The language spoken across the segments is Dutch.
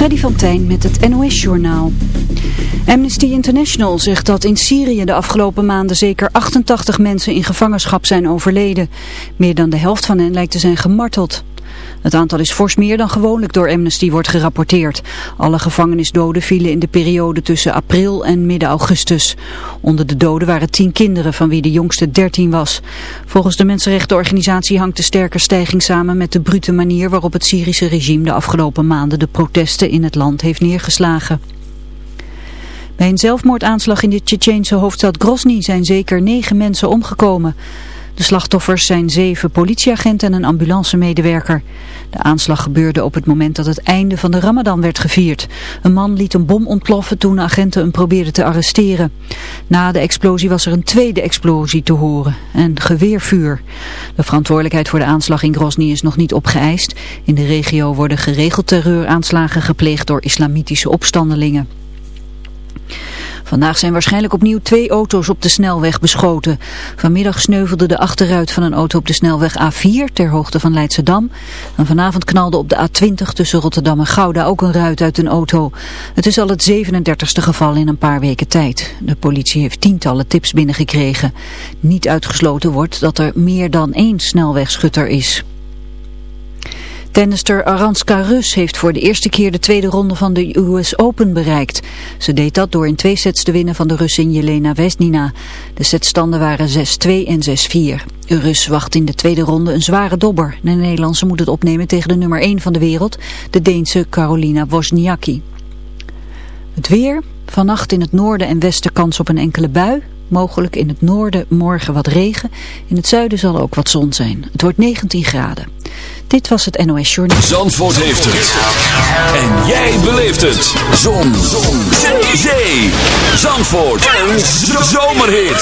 Freddy van Tijn met het NOS-journaal. Amnesty International zegt dat in Syrië de afgelopen maanden zeker 88 mensen in gevangenschap zijn overleden. Meer dan de helft van hen lijkt te zijn gemarteld. Het aantal is fors meer dan gewoonlijk door Amnesty wordt gerapporteerd. Alle gevangenisdoden vielen in de periode tussen april en midden augustus. Onder de doden waren tien kinderen van wie de jongste dertien was. Volgens de mensenrechtenorganisatie hangt de sterke stijging samen met de brute manier waarop het Syrische regime de afgelopen maanden de protesten in het land heeft neergeslagen. Bij een zelfmoordaanslag in de Tsjetsjeense hoofdstad Grozny zijn zeker negen mensen omgekomen. De slachtoffers zijn zeven politieagenten en een ambulancemedewerker. De aanslag gebeurde op het moment dat het einde van de ramadan werd gevierd. Een man liet een bom ontploffen toen agenten hem probeerden te arresteren. Na de explosie was er een tweede explosie te horen. En geweervuur. De verantwoordelijkheid voor de aanslag in Grozny is nog niet opgeëist. In de regio worden geregeld terreuraanslagen gepleegd door islamitische opstandelingen. Vandaag zijn waarschijnlijk opnieuw twee auto's op de snelweg beschoten. Vanmiddag sneuvelde de achterruit van een auto op de snelweg A4 ter hoogte van Leidschendam. En vanavond knalde op de A20 tussen Rotterdam en Gouda ook een ruit uit een auto. Het is al het 37ste geval in een paar weken tijd. De politie heeft tientallen tips binnengekregen. Niet uitgesloten wordt dat er meer dan één snelwegschutter is. Tennister Aranska Rus heeft voor de eerste keer de tweede ronde van de US Open bereikt. Ze deed dat door in twee sets te winnen van de Russin Jelena Vesnina. De setstanden waren 6-2 en 6-4. Rus wacht in de tweede ronde een zware dobber. De Nederlandse moet het opnemen tegen de nummer 1 van de wereld, de Deense Carolina Wozniacki. Het weer, vannacht in het noorden en westen kans op een enkele bui. Mogelijk in het noorden morgen wat regen. In het zuiden zal ook wat zon zijn. Het wordt 19 graden. Dit was het NOS Journal. Zandvoort heeft het. En jij beleeft het. Zon. zon. Zee. Zee. Zandvoort. Een zomerhit.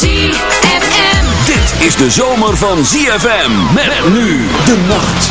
ZFM. Dit is de zomer van ZFM. Met nu de nacht.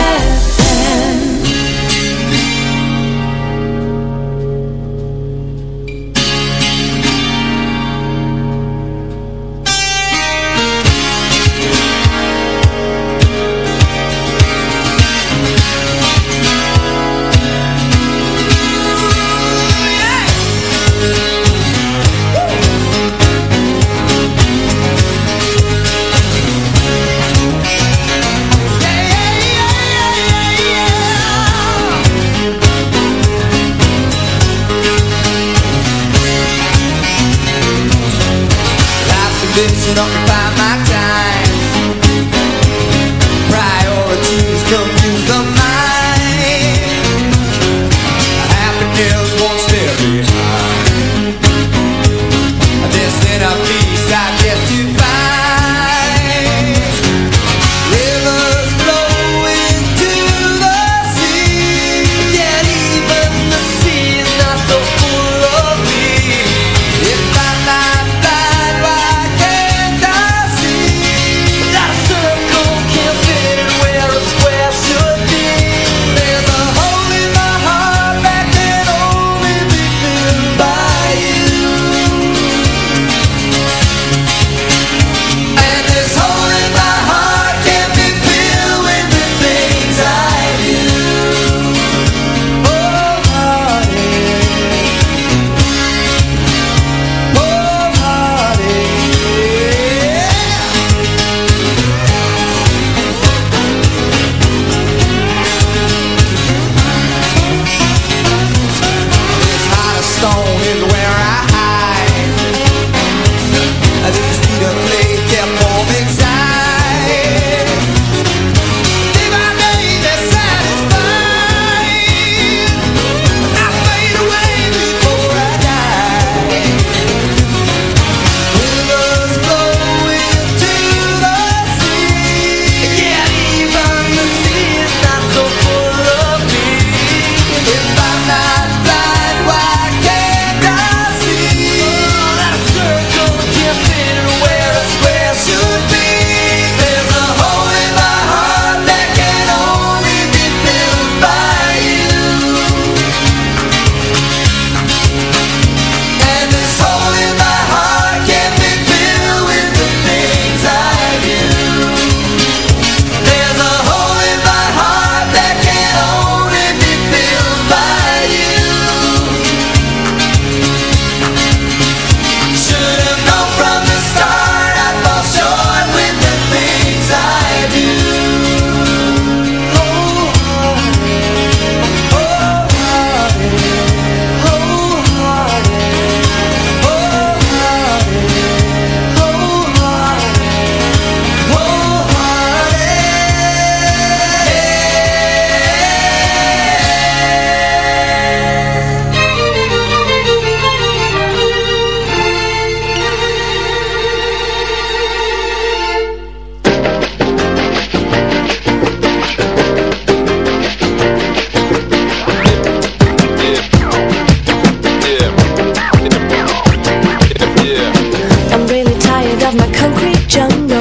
of my concrete jungle.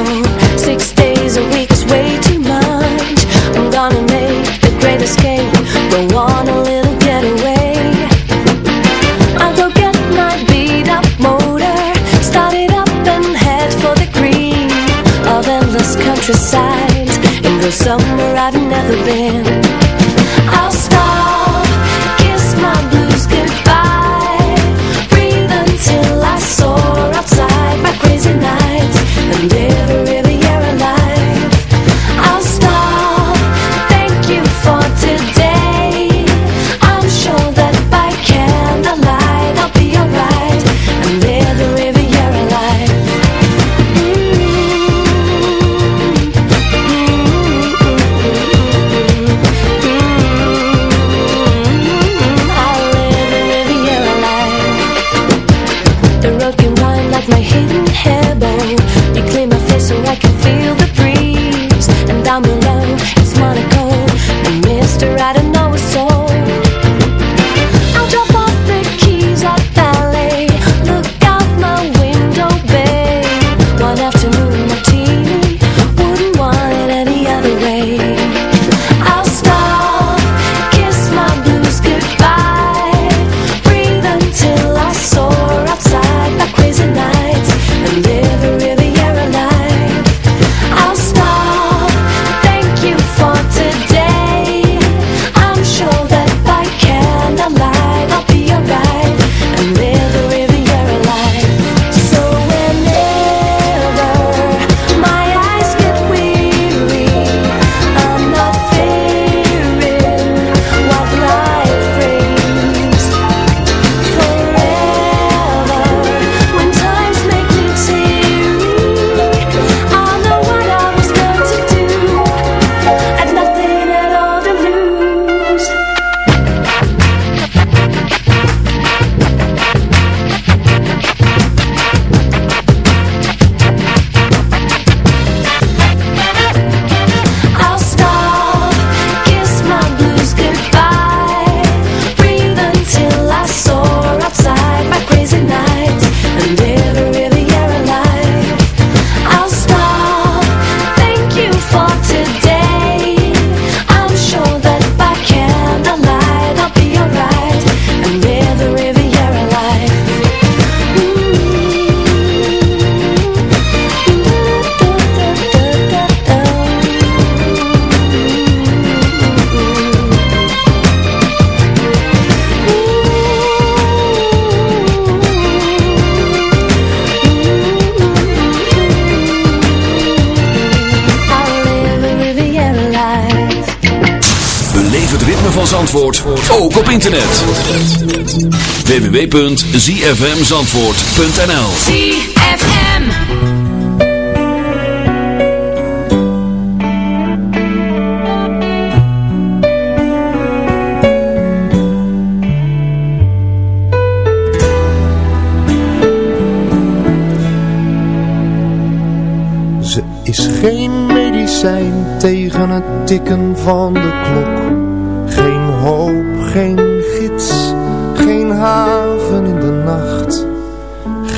www.zfmzandvoort.nl ZFM. Ze is geen medicijn tegen het tikken van de klok.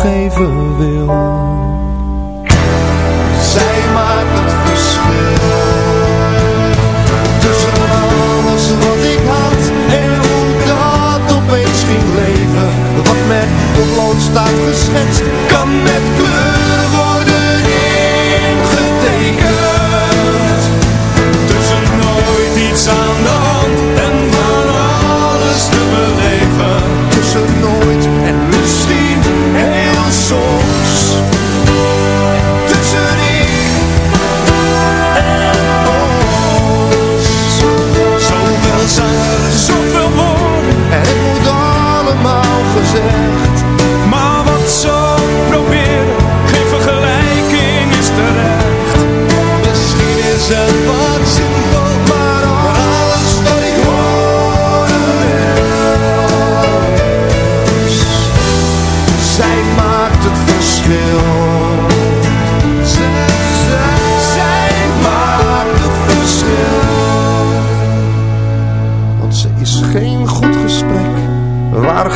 toegeven wil. Zij maakt het verschil. Tussen alles wat ik had en hoe dat opeens ging leven. Wat met potlood staat geschetst,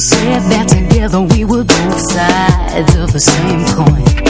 said that together we were both sides of the same coin.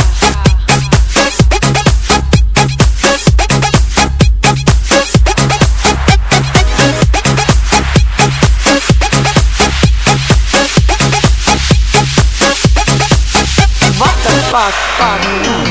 The fuck?